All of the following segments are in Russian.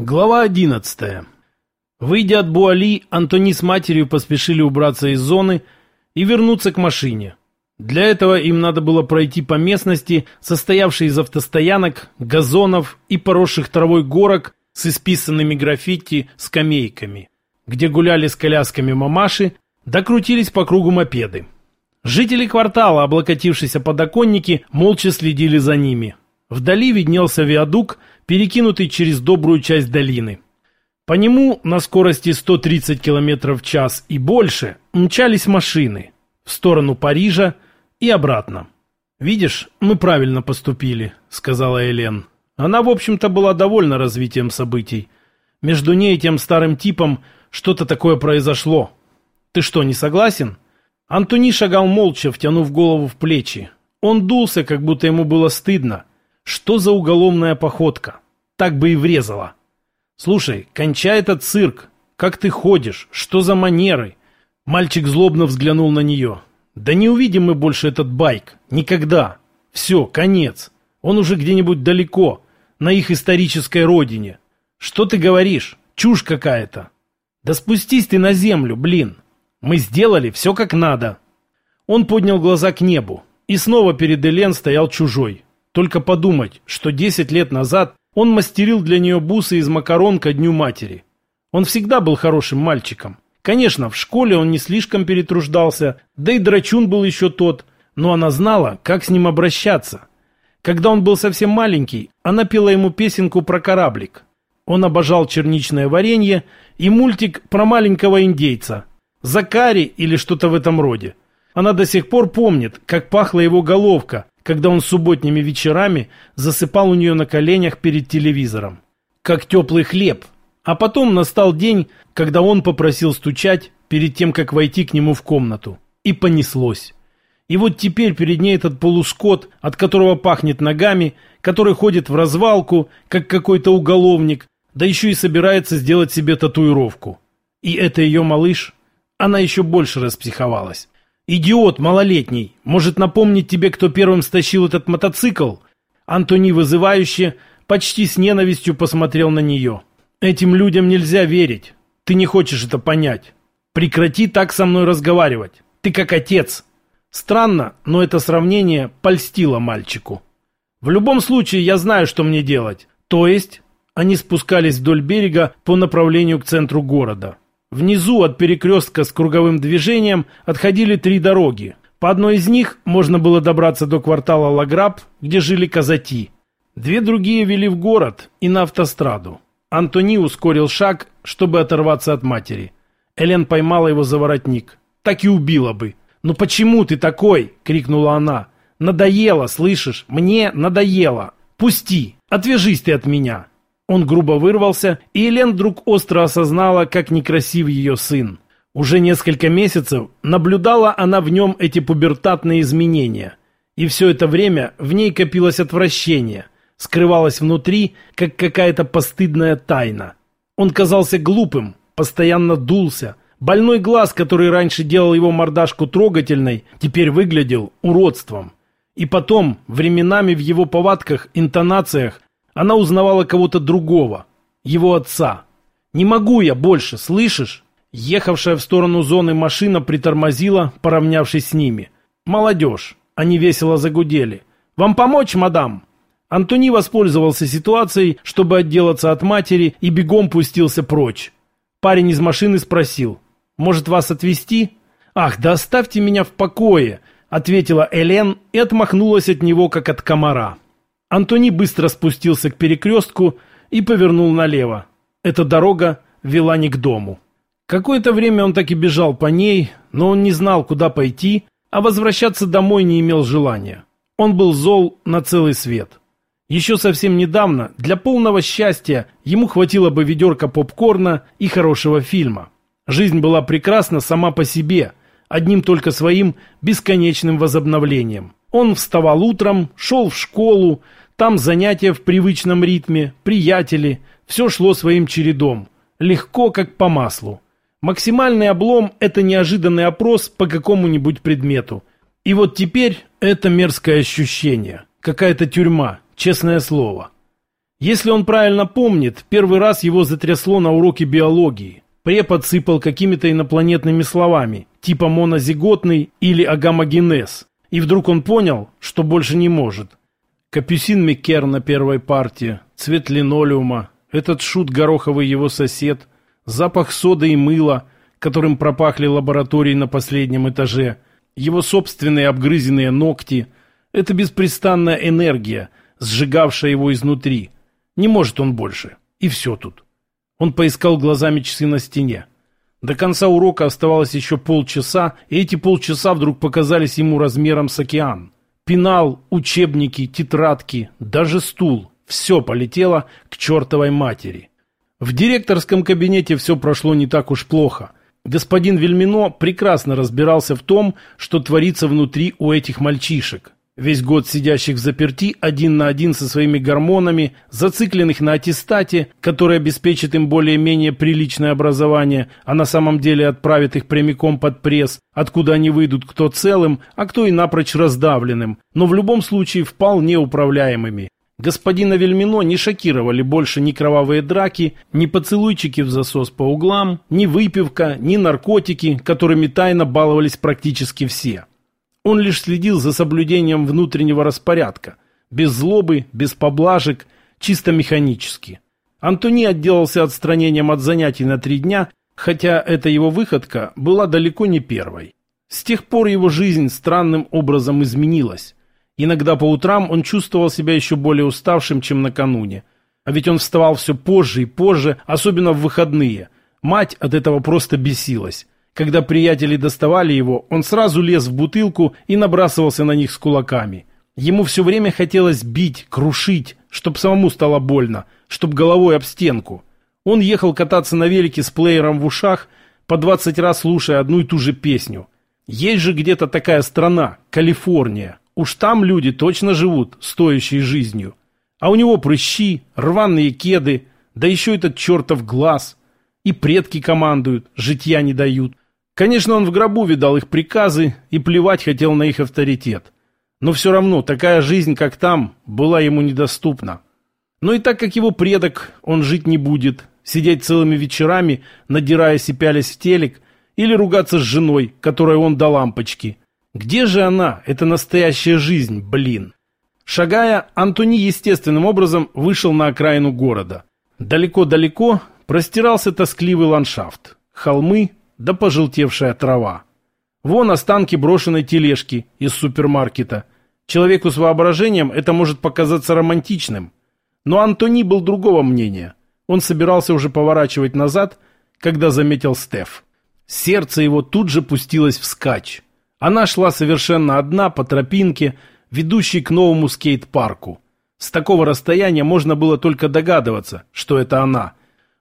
Глава 11. Выйдя от Буали, Антони с матерью поспешили убраться из зоны и вернуться к машине. Для этого им надо было пройти по местности, состоявшей из автостоянок, газонов и поросших травой горок с исписанными граффити скамейками, где гуляли с колясками мамаши, докрутились по кругу мопеды. Жители квартала, облокотившись о подоконники, молча следили за ними. Вдали виднелся виадук, перекинутый через добрую часть долины. По нему на скорости 130 км в час и больше мчались машины в сторону Парижа и обратно. «Видишь, мы правильно поступили», — сказала Элен. Она, в общем-то, была довольна развитием событий. Между ней и тем старым типом что-то такое произошло. Ты что, не согласен? Антони шагал молча, втянув голову в плечи. Он дулся, как будто ему было стыдно. Что за уголовная походка? Так бы и врезала. Слушай, кончай этот цирк. Как ты ходишь? Что за манеры? Мальчик злобно взглянул на нее. Да не увидим мы больше этот байк. Никогда. Все, конец. Он уже где-нибудь далеко, на их исторической родине. Что ты говоришь? Чушь какая-то. Да спустись ты на землю, блин. Мы сделали все как надо. Он поднял глаза к небу. И снова перед Элен стоял чужой. Только подумать, что 10 лет назад он мастерил для нее бусы из макарон ко дню матери. Он всегда был хорошим мальчиком. Конечно, в школе он не слишком перетруждался, да и драчун был еще тот, но она знала, как с ним обращаться. Когда он был совсем маленький, она пела ему песенку про кораблик. Он обожал черничное варенье и мультик про маленького индейца. Закари или что-то в этом роде. Она до сих пор помнит, как пахла его головка, когда он субботними вечерами засыпал у нее на коленях перед телевизором. Как теплый хлеб. А потом настал день, когда он попросил стучать перед тем, как войти к нему в комнату. И понеслось. И вот теперь перед ней этот полускот, от которого пахнет ногами, который ходит в развалку, как какой-то уголовник, да еще и собирается сделать себе татуировку. И это ее малыш? Она еще больше распсиховалась. «Идиот малолетний! Может напомнить тебе, кто первым стащил этот мотоцикл?» Антони вызывающе, почти с ненавистью посмотрел на нее. «Этим людям нельзя верить. Ты не хочешь это понять. Прекрати так со мной разговаривать. Ты как отец». Странно, но это сравнение польстило мальчику. «В любом случае, я знаю, что мне делать. То есть...» Они спускались вдоль берега по направлению к центру города. Внизу от перекрестка с круговым движением отходили три дороги. По одной из них можно было добраться до квартала Лаграб, где жили казати. Две другие вели в город и на автостраду. Антони ускорил шаг, чтобы оторваться от матери. Элен поймала его за воротник. Так и убила бы. «Ну почему ты такой?» — крикнула она. «Надоело, слышишь? Мне надоело. Пусти, отвяжись ты от меня». Он грубо вырвался, и Елен вдруг остро осознала, как некрасив ее сын. Уже несколько месяцев наблюдала она в нем эти пубертатные изменения. И все это время в ней копилось отвращение, скрывалось внутри, как какая-то постыдная тайна. Он казался глупым, постоянно дулся. Больной глаз, который раньше делал его мордашку трогательной, теперь выглядел уродством. И потом, временами в его повадках, интонациях, она узнавала кого-то другого, его отца. «Не могу я больше, слышишь?» Ехавшая в сторону зоны машина притормозила, поравнявшись с ними. «Молодежь!» Они весело загудели. «Вам помочь, мадам?» Антони воспользовался ситуацией, чтобы отделаться от матери, и бегом пустился прочь. Парень из машины спросил. «Может, вас отвезти?» «Ах, да оставьте меня в покое!» ответила Элен и отмахнулась от него, как от комара. Антони быстро спустился к перекрестку и повернул налево. Эта дорога вела не к дому. Какое-то время он так и бежал по ней, но он не знал, куда пойти, а возвращаться домой не имел желания. Он был зол на целый свет. Еще совсем недавно для полного счастья ему хватило бы ведерка попкорна и хорошего фильма. Жизнь была прекрасна сама по себе, одним только своим бесконечным возобновлением. Он вставал утром, шел в школу, там занятия в привычном ритме, приятели, все шло своим чередом, легко как по маслу. Максимальный облом – это неожиданный опрос по какому-нибудь предмету. И вот теперь это мерзкое ощущение, какая-то тюрьма, честное слово. Если он правильно помнит, первый раз его затрясло на уроке биологии. Препод сыпал какими-то инопланетными словами, типа монозиготный или агамогенез. И вдруг он понял, что больше не может. Капюсин Микер на первой партии, цвет линолеума, этот шут гороховый его сосед, запах соды и мыла, которым пропахли лаборатории на последнем этаже, его собственные обгрызенные ногти — это беспрестанная энергия, сжигавшая его изнутри. Не может он больше. И все тут. Он поискал глазами часы на стене. До конца урока оставалось еще полчаса, и эти полчаса вдруг показались ему размером с океан. Пенал, учебники, тетрадки, даже стул. Все полетело к чертовой матери. В директорском кабинете все прошло не так уж плохо. Господин Вельмино прекрасно разбирался в том, что творится внутри у этих мальчишек весь год сидящих в заперти один на один со своими гормонами, зацикленных на аттестате, который обеспечит им более-менее приличное образование, а на самом деле отправит их прямиком под пресс, откуда они выйдут кто целым, а кто и напрочь раздавленным, но в любом случае вполне управляемыми. Господина Вельмино не шокировали больше ни кровавые драки, ни поцелуйчики в засос по углам, ни выпивка, ни наркотики, которыми тайно баловались практически все. Он лишь следил за соблюдением внутреннего распорядка, без злобы, без поблажек, чисто механически. Антони отделался отстранением от занятий на три дня, хотя эта его выходка была далеко не первой. С тех пор его жизнь странным образом изменилась. Иногда по утрам он чувствовал себя еще более уставшим, чем накануне. А ведь он вставал все позже и позже, особенно в выходные. Мать от этого просто бесилась. Когда приятели доставали его, он сразу лез в бутылку и набрасывался на них с кулаками. Ему все время хотелось бить, крушить, чтоб самому стало больно, чтоб головой об стенку. Он ехал кататься на велике с плеером в ушах, по 20 раз слушая одну и ту же песню. Есть же где-то такая страна, Калифорния. Уж там люди точно живут стоящей жизнью. А у него прыщи, рваные кеды, да еще этот чертов глаз. И предки командуют, житья не дают. Конечно, он в гробу видал их приказы и плевать хотел на их авторитет. Но все равно такая жизнь, как там, была ему недоступна. Но и так как его предок, он жить не будет, сидеть целыми вечерами, надираясь и пялясь в телек, или ругаться с женой, которой он до лампочки. Где же она, эта настоящая жизнь, блин? Шагая, Антони естественным образом вышел на окраину города. Далеко-далеко простирался тоскливый ландшафт. Холмы, да пожелтевшая трава. Вон останки брошенной тележки из супермаркета. Человеку с воображением это может показаться романтичным. Но Антони был другого мнения. Он собирался уже поворачивать назад, когда заметил Стеф. Сердце его тут же пустилось вскачь. Она шла совершенно одна по тропинке, ведущей к новому скейт-парку. С такого расстояния можно было только догадываться, что это она.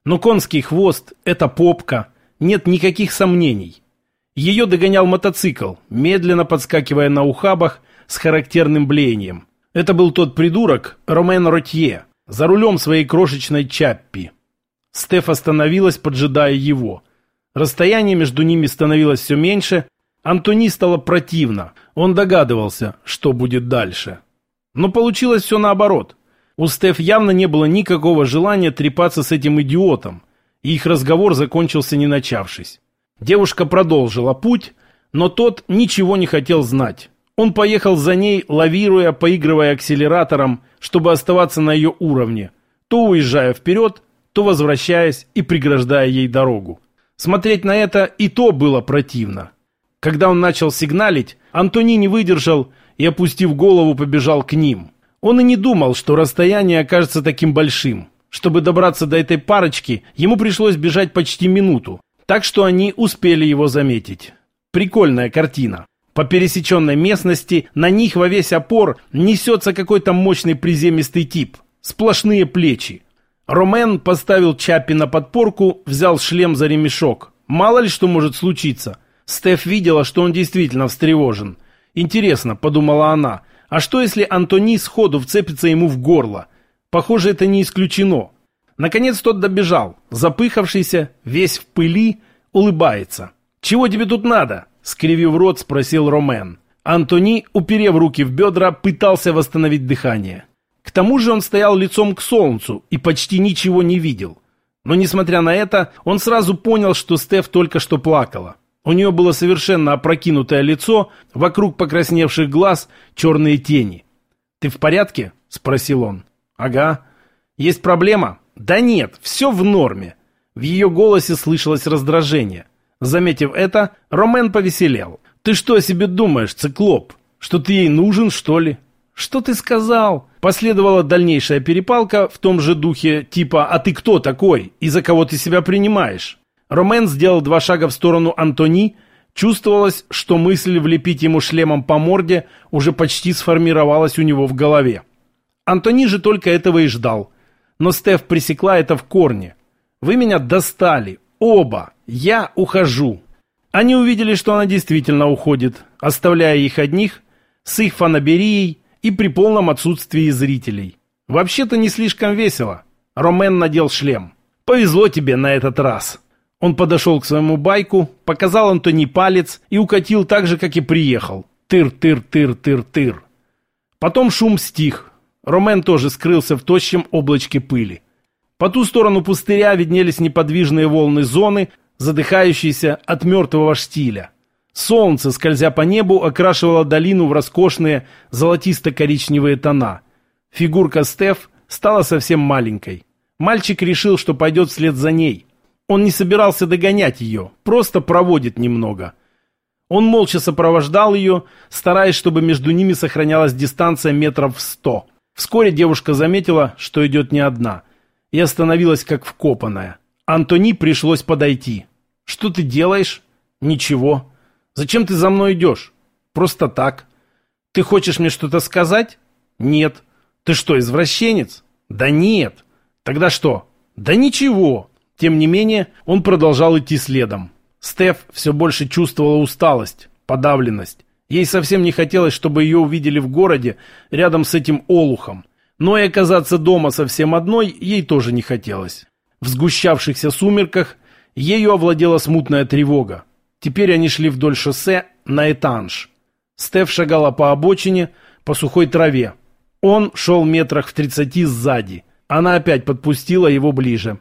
Но конский хвост – это попка – нет никаких сомнений. Ее догонял мотоцикл, медленно подскакивая на ухабах с характерным блеянием. Это был тот придурок, Ромен Ротье, за рулем своей крошечной Чаппи. Стеф остановилась, поджидая его. Расстояние между ними становилось все меньше, Антони стало противно. Он догадывался, что будет дальше. Но получилось все наоборот. У Стеф явно не было никакого желания трепаться с этим идиотом и их разговор закончился не начавшись. Девушка продолжила путь, но тот ничего не хотел знать. Он поехал за ней, лавируя, поигрывая акселератором, чтобы оставаться на ее уровне, то уезжая вперед, то возвращаясь и преграждая ей дорогу. Смотреть на это и то было противно. Когда он начал сигналить, Антони не выдержал и, опустив голову, побежал к ним. Он и не думал, что расстояние окажется таким большим. Чтобы добраться до этой парочки, ему пришлось бежать почти минуту, так что они успели его заметить. Прикольная картина. По пересеченной местности на них во весь опор несется какой-то мощный приземистый тип. Сплошные плечи. Ромен поставил Чаппи на подпорку, взял шлем за ремешок. Мало ли что может случиться. Стеф видела, что он действительно встревожен. Интересно, подумала она, а что если Антони сходу вцепится ему в горло? Похоже, это не исключено. Наконец тот добежал, запыхавшийся, весь в пыли, улыбается. «Чего тебе тут надо?» — скривив рот, спросил Ромен. Антони, уперев руки в бедра, пытался восстановить дыхание. «К тому же он стоял лицом к солнцу и почти ничего не видел. Но, несмотря на это, он сразу понял, что Стеф только что плакала. У нее было совершенно опрокинутое лицо, вокруг покрасневших глаз черные тени. «Ты в порядке?» – спросил он. «Ага. Есть проблема?» «Да нет, все в норме». В ее голосе слышалось раздражение. Заметив это, Ромен повеселел. «Ты что о себе думаешь, циклоп? Что ты ей нужен, что ли?» «Что ты сказал?» Последовала дальнейшая перепалка в том же духе, типа «А ты кто такой? И за кого ты себя принимаешь?» Ромен сделал два шага в сторону Антони. Чувствовалось, что мысль влепить ему шлемом по морде уже почти сформировалась у него в голове. Антони же только этого и ждал. Но Стеф пресекла это в корне. «Вы меня достали. Оба. Я ухожу». Они увидели, что она действительно уходит, оставляя их одних с их фанаберией, и при полном отсутствии зрителей. Вообще-то не слишком весело. Ромен надел шлем. Повезло тебе на этот раз. Он подошел к своему байку, показал Антони палец и укатил так же, как и приехал. Тыр-тыр-тыр-тыр-тыр. Потом шум стих. Ромен тоже скрылся в тощем облачке пыли. По ту сторону пустыря виднелись неподвижные волны зоны, задыхающиеся от мертвого штиля. Солнце, скользя по небу, окрашивало долину в роскошные золотисто-коричневые тона. Фигурка Стеф стала совсем маленькой. Мальчик решил, что пойдет вслед за ней. Он не собирался догонять ее, просто проводит немного. Он молча сопровождал ее, стараясь, чтобы между ними сохранялась дистанция метров в сто. Вскоре девушка заметила, что идет не одна, и остановилась как вкопанная. Антони пришлось подойти. «Что ты делаешь?» «Ничего». Зачем ты за мной идешь? Просто так. Ты хочешь мне что-то сказать? Нет. Ты что, извращенец? Да нет. Тогда что? Да ничего. Тем не менее, он продолжал идти следом. Стеф все больше чувствовала усталость, подавленность. Ей совсем не хотелось, чтобы ее увидели в городе рядом с этим олухом. Но и оказаться дома совсем одной ей тоже не хотелось. В сгущавшихся сумерках ею овладела смутная тревога. Теперь они шли вдоль шоссе на этанж. Стеф шагала по обочине, по сухой траве. Он шел метрах в тридцати сзади. Она опять подпустила его ближе.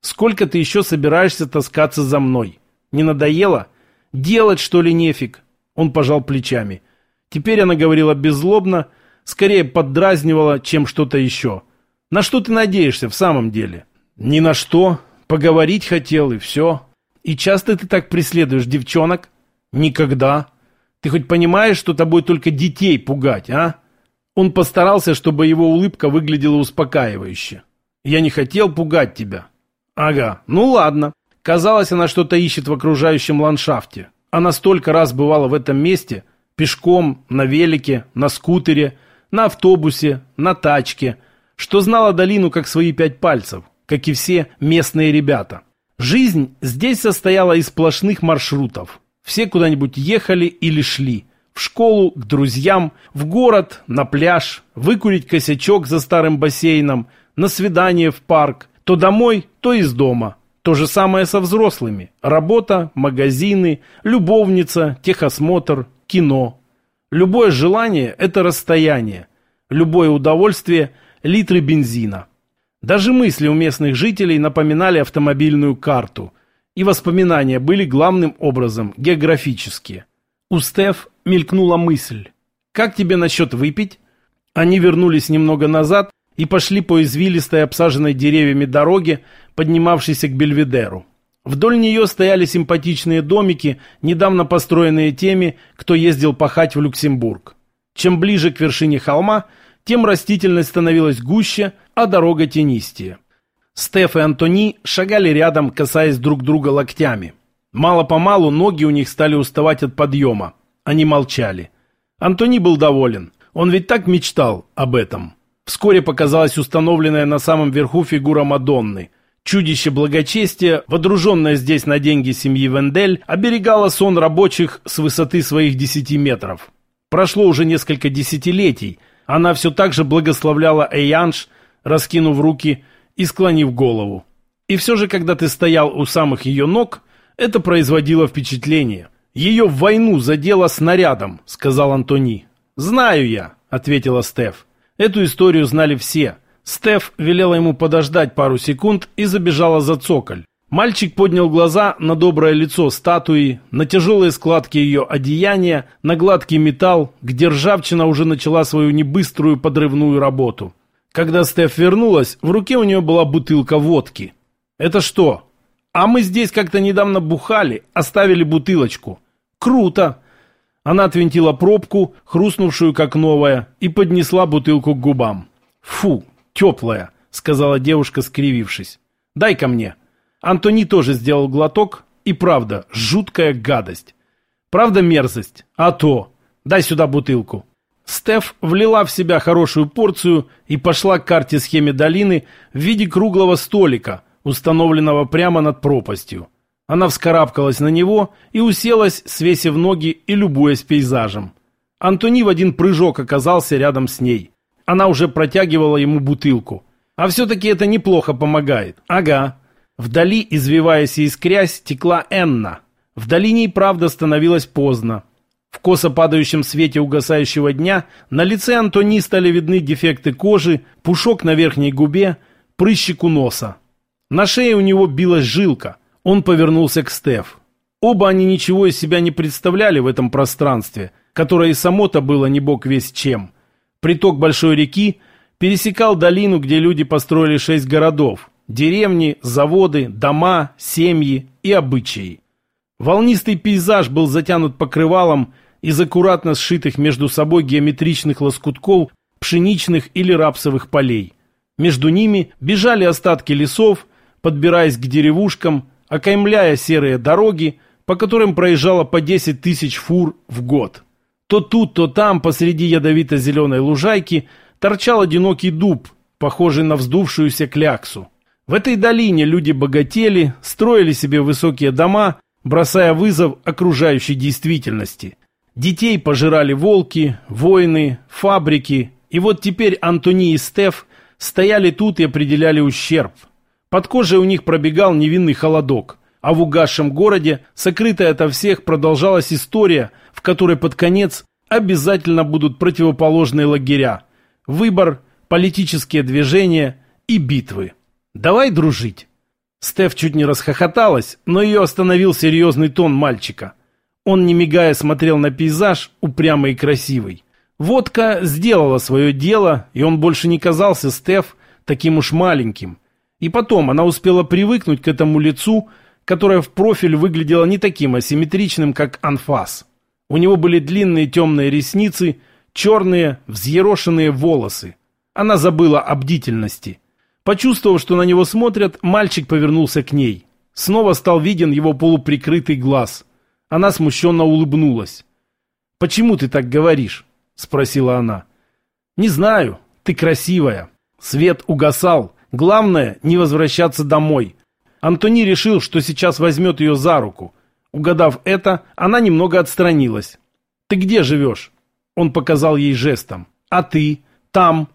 «Сколько ты еще собираешься таскаться за мной? Не надоело? Делать, что ли, нефиг?» Он пожал плечами. Теперь она говорила беззлобно, скорее поддразнивала, чем что-то еще. «На что ты надеешься в самом деле?» «Ни на что. Поговорить хотел, и все». И часто ты так преследуешь девчонок? Никогда. Ты хоть понимаешь, что тобой только детей пугать, а? Он постарался, чтобы его улыбка выглядела успокаивающе. Я не хотел пугать тебя. Ага, ну ладно. Казалось, она что-то ищет в окружающем ландшафте. Она столько раз бывала в этом месте. Пешком, на велике, на скутере, на автобусе, на тачке. Что знала долину как свои пять пальцев, как и все местные ребята. Жизнь здесь состояла из сплошных маршрутов. Все куда-нибудь ехали или шли. В школу, к друзьям, в город, на пляж, выкурить косячок за старым бассейном, на свидание в парк, то домой, то из дома. То же самое со взрослыми. Работа, магазины, любовница, техосмотр, кино. Любое желание – это расстояние. Любое удовольствие – литры бензина. Даже мысли у местных жителей напоминали автомобильную карту, и воспоминания были главным образом географические. У Стеф мелькнула мысль. «Как тебе насчет выпить?» Они вернулись немного назад и пошли по извилистой, обсаженной деревьями дороге, поднимавшейся к Бельведеру. Вдоль нее стояли симпатичные домики, недавно построенные теми, кто ездил пахать в Люксембург. Чем ближе к вершине холма, тем растительность становилась гуще, а дорога тенистее. Стеф и Антони шагали рядом, касаясь друг друга локтями. Мало-помалу ноги у них стали уставать от подъема. Они молчали. Антони был доволен. Он ведь так мечтал об этом. Вскоре показалась установленная на самом верху фигура Мадонны. Чудище благочестия, водруженное здесь на деньги семьи Вендель, оберегало сон рабочих с высоты своих десяти метров. Прошло уже несколько десятилетий, она все так же благословляла Эйянш, раскинув руки и склонив голову. И все же, когда ты стоял у самых ее ног, это производило впечатление. «Ее в войну задело снарядом», — сказал Антони. «Знаю я», — ответила Стеф. Эту историю знали все. Стеф велела ему подождать пару секунд и забежала за цоколь. Мальчик поднял глаза на доброе лицо статуи, на тяжелые складки ее одеяния, на гладкий металл, где ржавчина уже начала свою небыструю подрывную работу. Когда Стеф вернулась, в руке у нее была бутылка водки. «Это что?» «А мы здесь как-то недавно бухали, оставили бутылочку». «Круто!» Она отвинтила пробку, хрустнувшую как новая, и поднесла бутылку к губам. «Фу, теплая», — сказала девушка, скривившись. «Дай ко мне». Антони тоже сделал глоток, и правда, жуткая гадость. Правда мерзость? А то. Дай сюда бутылку. Стеф влила в себя хорошую порцию и пошла к карте схеме долины в виде круглого столика, установленного прямо над пропастью. Она вскарабкалась на него и уселась, свесив ноги и любуясь пейзажем. Антони в один прыжок оказался рядом с ней. Она уже протягивала ему бутылку. А все-таки это неплохо помогает. Ага. Вдали, извиваясь и искрясь, текла Энна. В долине и правда становилось поздно. В косо падающем свете угасающего дня на лице Антони стали видны дефекты кожи, пушок на верхней губе, прыщик у носа. На шее у него билась жилка. Он повернулся к Стеф. Оба они ничего из себя не представляли в этом пространстве, которое и само-то было не бог весь чем. Приток большой реки пересекал долину, где люди построили шесть городов – Деревни, заводы, дома, семьи и обычаи. Волнистый пейзаж был затянут покрывалом из аккуратно сшитых между собой геометричных лоскутков пшеничных или рапсовых полей. Между ними бежали остатки лесов, подбираясь к деревушкам, окаймляя серые дороги, по которым проезжало по 10 тысяч фур в год. То тут, то там, посреди ядовито-зеленой лужайки, торчал одинокий дуб, похожий на вздувшуюся кляксу. В этой долине люди богатели, строили себе высокие дома, бросая вызов окружающей действительности. Детей пожирали волки, войны, фабрики. И вот теперь Антони и Стеф стояли тут и определяли ущерб. Под кожей у них пробегал невинный холодок. А в угасшем городе, сокрытая ото всех, продолжалась история, в которой под конец обязательно будут противоположные лагеря. Выбор, политические движения и битвы. «Давай дружить». Стеф чуть не расхохоталась, но ее остановил серьезный тон мальчика. Он, не мигая, смотрел на пейзаж, упрямый и красивый. Водка сделала свое дело, и он больше не казался Стеф таким уж маленьким. И потом она успела привыкнуть к этому лицу, которое в профиль выглядело не таким асимметричным, как анфас. У него были длинные темные ресницы, черные, взъерошенные волосы. Она забыла о бдительности – Почувствовав, что на него смотрят, мальчик повернулся к ней. Снова стал виден его полуприкрытый глаз. Она смущенно улыбнулась. «Почему ты так говоришь?» – спросила она. «Не знаю. Ты красивая». Свет угасал. Главное – не возвращаться домой. Антони решил, что сейчас возьмет ее за руку. Угадав это, она немного отстранилась. «Ты где живешь?» Он показал ей жестом. «А ты? Там?»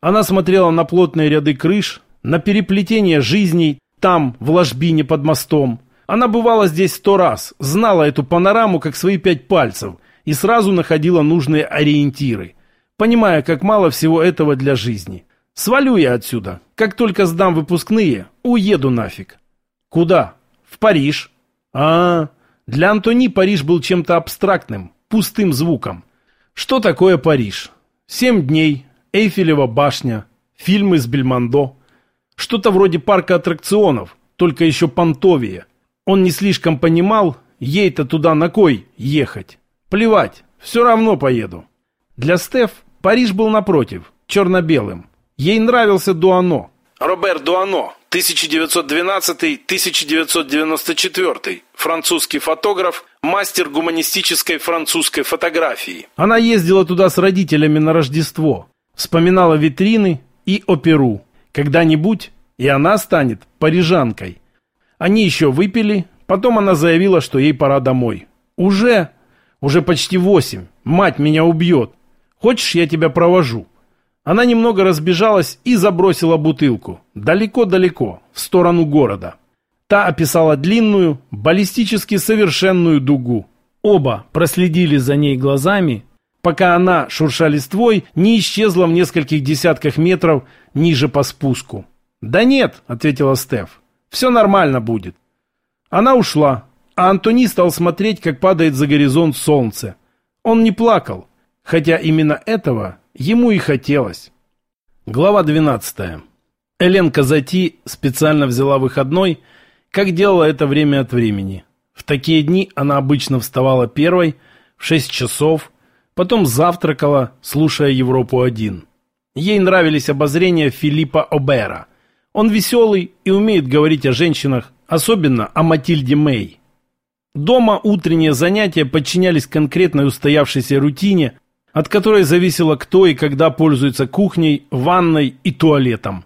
Она смотрела на плотные ряды крыш, на переплетение жизней там, в ложбине под мостом. Она бывала здесь сто раз, знала эту панораму как свои пять пальцев и сразу находила нужные ориентиры, понимая, как мало всего этого для жизни. Свалю я отсюда. Как только сдам выпускные, уеду нафиг. Куда? В Париж. А, -а, -а. для Антони Париж был чем-то абстрактным, пустым звуком. Что такое Париж? Семь дней, Эйфелева башня, фильмы с Бельмондо. Что-то вроде парка аттракционов, только еще понтовее. Он не слишком понимал, ей-то туда на кой ехать. Плевать, все равно поеду. Для Стеф Париж был напротив, черно-белым. Ей нравился Дуано. Робер Дуано, 1912-1994, французский фотограф, мастер гуманистической французской фотографии. Она ездила туда с родителями на Рождество. Вспоминала витрины и оперу. Когда-нибудь и она станет парижанкой. Они еще выпили, потом она заявила, что ей пора домой. «Уже? Уже почти восемь. Мать меня убьет. Хочешь, я тебя провожу?» Она немного разбежалась и забросила бутылку. Далеко-далеко, в сторону города. Та описала длинную, баллистически совершенную дугу. Оба проследили за ней глазами, пока она, шурша листвой, не исчезла в нескольких десятках метров ниже по спуску. «Да нет», — ответила Стеф, — «все нормально будет». Она ушла, а Антони стал смотреть, как падает за горизонт солнце. Он не плакал, хотя именно этого ему и хотелось. Глава 12. Элен Казати специально взяла выходной, как делала это время от времени. В такие дни она обычно вставала первой в 6 часов, потом завтракала, слушая Европу-1. Ей нравились обозрения Филиппа Обера. Он веселый и умеет говорить о женщинах, особенно о Матильде Мэй. Дома утренние занятия подчинялись конкретной устоявшейся рутине, от которой зависело кто и когда пользуется кухней, ванной и туалетом.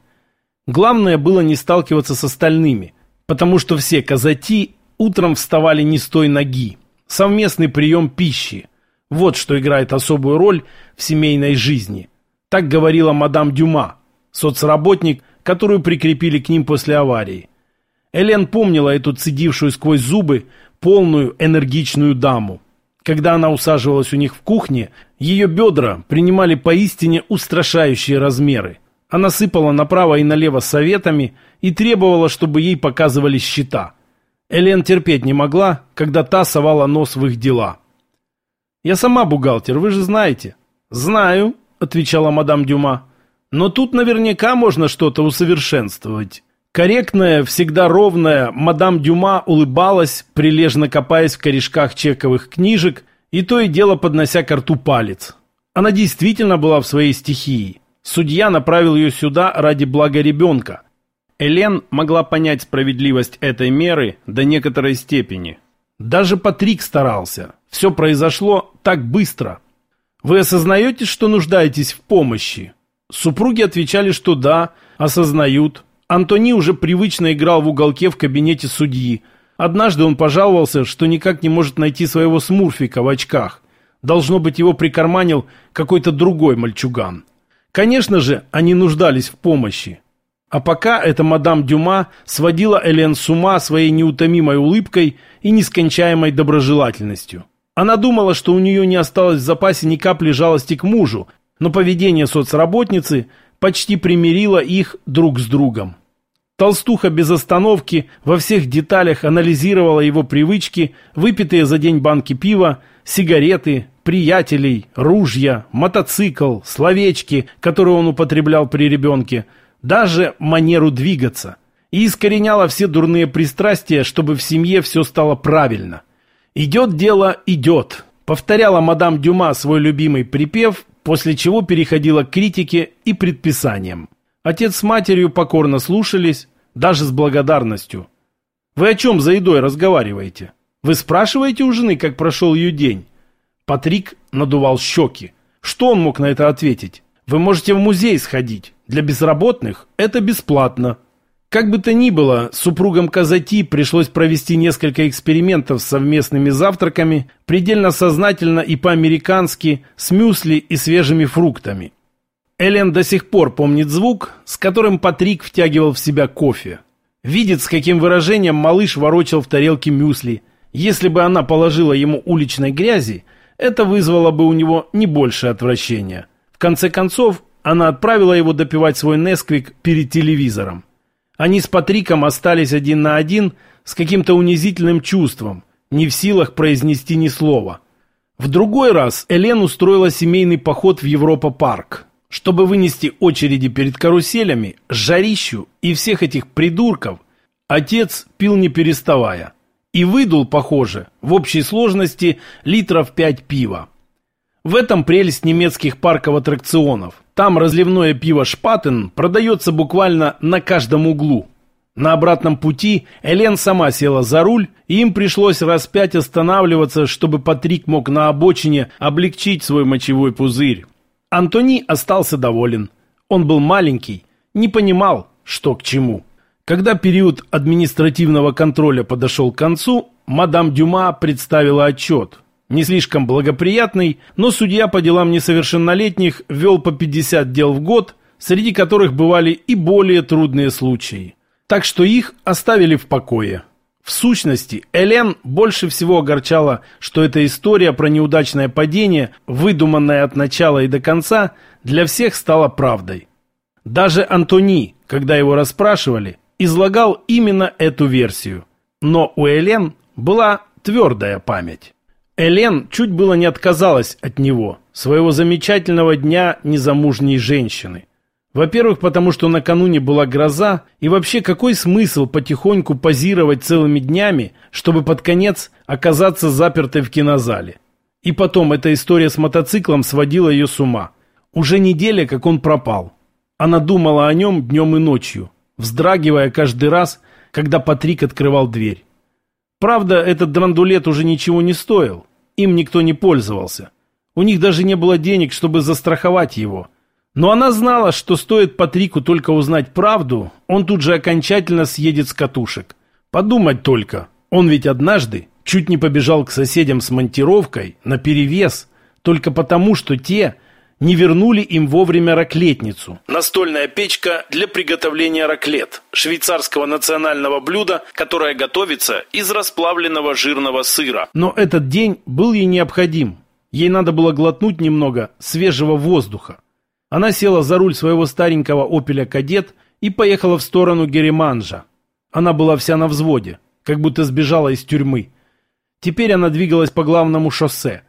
Главное было не сталкиваться с остальными, потому что все казати утром вставали не с той ноги. Совместный прием пищи. Вот что играет особую роль в семейной жизни. Так говорила мадам Дюма, соцработник, которую прикрепили к ним после аварии. Элен помнила эту цедившую сквозь зубы полную энергичную даму. Когда она усаживалась у них в кухне, ее бедра принимали поистине устрашающие размеры. Она сыпала направо и налево советами и требовала, чтобы ей показывали счета. Элен терпеть не могла, когда та совала нос в их дела. «Я сама бухгалтер, вы же знаете». «Знаю», — отвечала мадам Дюма. «Но тут наверняка можно что-то усовершенствовать». Корректная, всегда ровная, мадам Дюма улыбалась, прилежно копаясь в корешках чековых книжек и то и дело поднося к рту палец. Она действительно была в своей стихии. Судья направил ее сюда ради блага ребенка. Элен могла понять справедливость этой меры до некоторой степени. Даже Патрик старался. Все произошло так быстро. Вы осознаете, что нуждаетесь в помощи? Супруги отвечали, что да, осознают, Антони уже привычно играл в уголке в кабинете судьи. Однажды он пожаловался, что никак не может найти своего смурфика в очках. Должно быть, его прикарманил какой-то другой мальчуган. Конечно же, они нуждались в помощи. А пока эта мадам Дюма сводила Элен с ума своей неутомимой улыбкой и нескончаемой доброжелательностью. Она думала, что у нее не осталось в запасе ни капли жалости к мужу, но поведение соцработницы почти примирило их друг с другом. Толстуха без остановки во всех деталях анализировала его привычки, выпитые за день банки пива, сигареты, приятелей, ружья, мотоцикл, словечки, которые он употреблял при ребенке, даже манеру двигаться. И искореняла все дурные пристрастия, чтобы в семье все стало правильно. «Идет дело, идет», — повторяла мадам Дюма свой любимый припев, после чего переходила к критике и предписаниям. Отец с матерью покорно слушались, даже с благодарностью. Вы о чем за едой разговариваете? Вы спрашиваете у жены, как прошел ее день? Патрик надувал щеки. Что он мог на это ответить? Вы можете в музей сходить. Для безработных это бесплатно. Как бы то ни было, супругам Казати пришлось провести несколько экспериментов с совместными завтраками, предельно сознательно и по-американски, с мюсли и свежими фруктами. Элен до сих пор помнит звук, с которым Патрик втягивал в себя кофе. Видит, с каким выражением малыш ворочал в тарелке мюсли. Если бы она положила ему уличной грязи, это вызвало бы у него не больше отвращения. В конце концов, она отправила его допивать свой Несквик перед телевизором. Они с Патриком остались один на один с каким-то унизительным чувством, не в силах произнести ни слова. В другой раз Элен устроила семейный поход в Европа-парк чтобы вынести очереди перед каруселями, жарищу и всех этих придурков, отец пил не переставая. И выдул, похоже, в общей сложности литров пять пива. В этом прелесть немецких парков аттракционов. Там разливное пиво «Шпатен» продается буквально на каждом углу. На обратном пути Элен сама села за руль, и им пришлось раз пять останавливаться, чтобы Патрик мог на обочине облегчить свой мочевой пузырь. Антони остался доволен. Он был маленький, не понимал, что к чему. Когда период административного контроля подошел к концу, мадам Дюма представила отчет. Не слишком благоприятный, но судья по делам несовершеннолетних вел по 50 дел в год, среди которых бывали и более трудные случаи. Так что их оставили в покое. В сущности, Элен больше всего огорчала, что эта история про неудачное падение, выдуманная от начала и до конца, для всех стала правдой. Даже Антони, когда его расспрашивали, излагал именно эту версию. Но у Элен была твердая память. Элен чуть было не отказалась от него, своего замечательного дня незамужней женщины. Во-первых, потому что накануне была гроза, и вообще какой смысл потихоньку позировать целыми днями, чтобы под конец оказаться запертой в кинозале? И потом, эта история с мотоциклом сводила ее с ума. Уже неделя, как он пропал. Она думала о нем днем и ночью, вздрагивая каждый раз, когда Патрик открывал дверь. Правда, этот драндулет уже ничего не стоил, им никто не пользовался. У них даже не было денег, чтобы застраховать его – но она знала, что стоит Патрику только узнать правду, он тут же окончательно съедет с катушек. Подумать только, он ведь однажды чуть не побежал к соседям с монтировкой на перевес, только потому, что те не вернули им вовремя раклетницу. Настольная печка для приготовления раклет, швейцарского национального блюда, которое готовится из расплавленного жирного сыра. Но этот день был ей необходим. Ей надо было глотнуть немного свежего воздуха. Она села за руль своего старенького «Опеля Кадет» и поехала в сторону Гереманжа. Она была вся на взводе, как будто сбежала из тюрьмы. Теперь она двигалась по главному шоссе.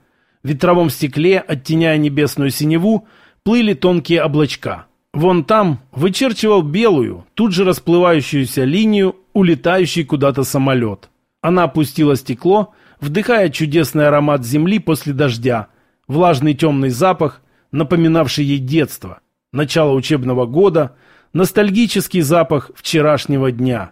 В ветровом стекле, оттеняя небесную синеву, плыли тонкие облачка. Вон там вычерчивал белую, тут же расплывающуюся линию, улетающий куда-то самолет. Она опустила стекло, вдыхая чудесный аромат земли после дождя, влажный темный запах – напоминавший ей детство, начало учебного года, ностальгический запах вчерашнего дня.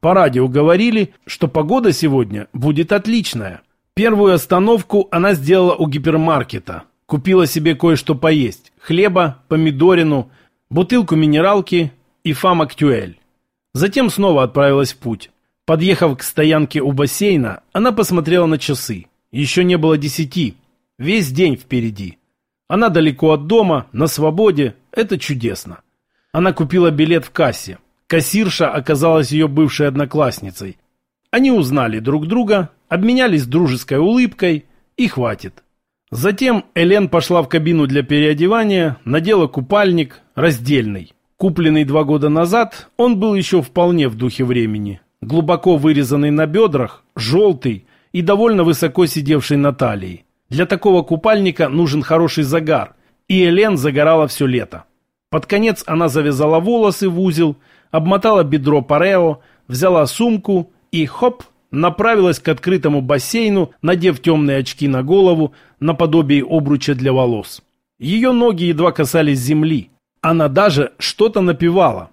По радио говорили, что погода сегодня будет отличная. Первую остановку она сделала у гипермаркета. Купила себе кое-что поесть. Хлеба, помидорину, бутылку минералки и фамактюэль. Затем снова отправилась в путь. Подъехав к стоянке у бассейна, она посмотрела на часы. Еще не было десяти. Весь день впереди. Она далеко от дома, на свободе. Это чудесно. Она купила билет в кассе. Кассирша оказалась ее бывшей одноклассницей. Они узнали друг друга, обменялись дружеской улыбкой и хватит. Затем Элен пошла в кабину для переодевания, надела купальник, раздельный. Купленный два года назад, он был еще вполне в духе времени. Глубоко вырезанный на бедрах, желтый и довольно высоко сидевший на талии. Для такого купальника нужен хороший загар, и Элен загорала все лето. Под конец она завязала волосы в узел, обмотала бедро парео, взяла сумку и, хоп, направилась к открытому бассейну, надев темные очки на голову, наподобие обруча для волос. Ее ноги едва касались земли. Она даже что-то напевала.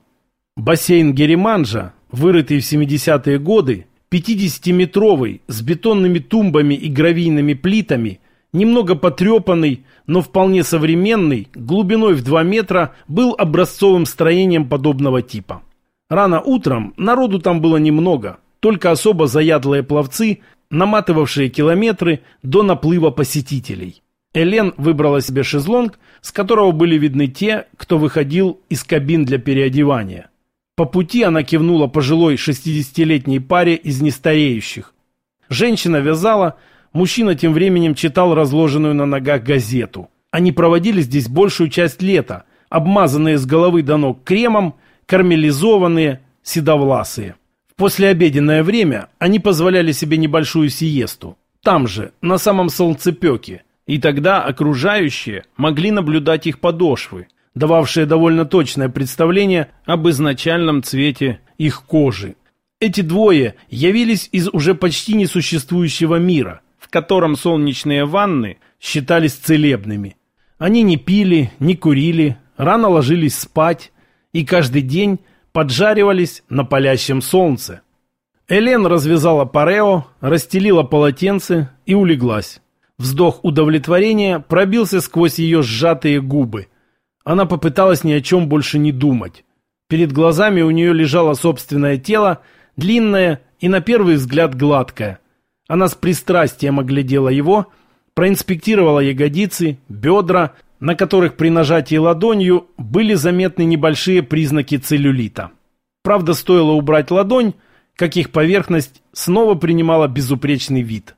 Бассейн Гериманджа, вырытый в 70-е годы, 50-метровый, с бетонными тумбами и гравийными плитами, немного потрепанный, но вполне современный, глубиной в 2 метра, был образцовым строением подобного типа. Рано утром народу там было немного, только особо заядлые пловцы, наматывавшие километры до наплыва посетителей. Элен выбрала себе шезлонг, с которого были видны те, кто выходил из кабин для переодевания. По пути она кивнула пожилой 60-летней паре из нестареющих. Женщина вязала, Мужчина тем временем читал разложенную на ногах газету. Они проводили здесь большую часть лета, обмазанные с головы до ног кремом, кармелизованные, седовласые. В послеобеденное время они позволяли себе небольшую сиесту. Там же, на самом солнцепеке. И тогда окружающие могли наблюдать их подошвы, дававшие довольно точное представление об изначальном цвете их кожи. Эти двое явились из уже почти несуществующего мира, котором солнечные ванны считались целебными. Они не пили, не курили, рано ложились спать и каждый день поджаривались на палящем солнце. Элен развязала парео, расстелила полотенце и улеглась. Вздох удовлетворения пробился сквозь ее сжатые губы. Она попыталась ни о чем больше не думать. Перед глазами у нее лежало собственное тело, длинное и на первый взгляд гладкое. Она с пристрастием оглядела его, проинспектировала ягодицы, бедра, на которых при нажатии ладонью были заметны небольшие признаки целлюлита. Правда, стоило убрать ладонь, как их поверхность снова принимала безупречный вид.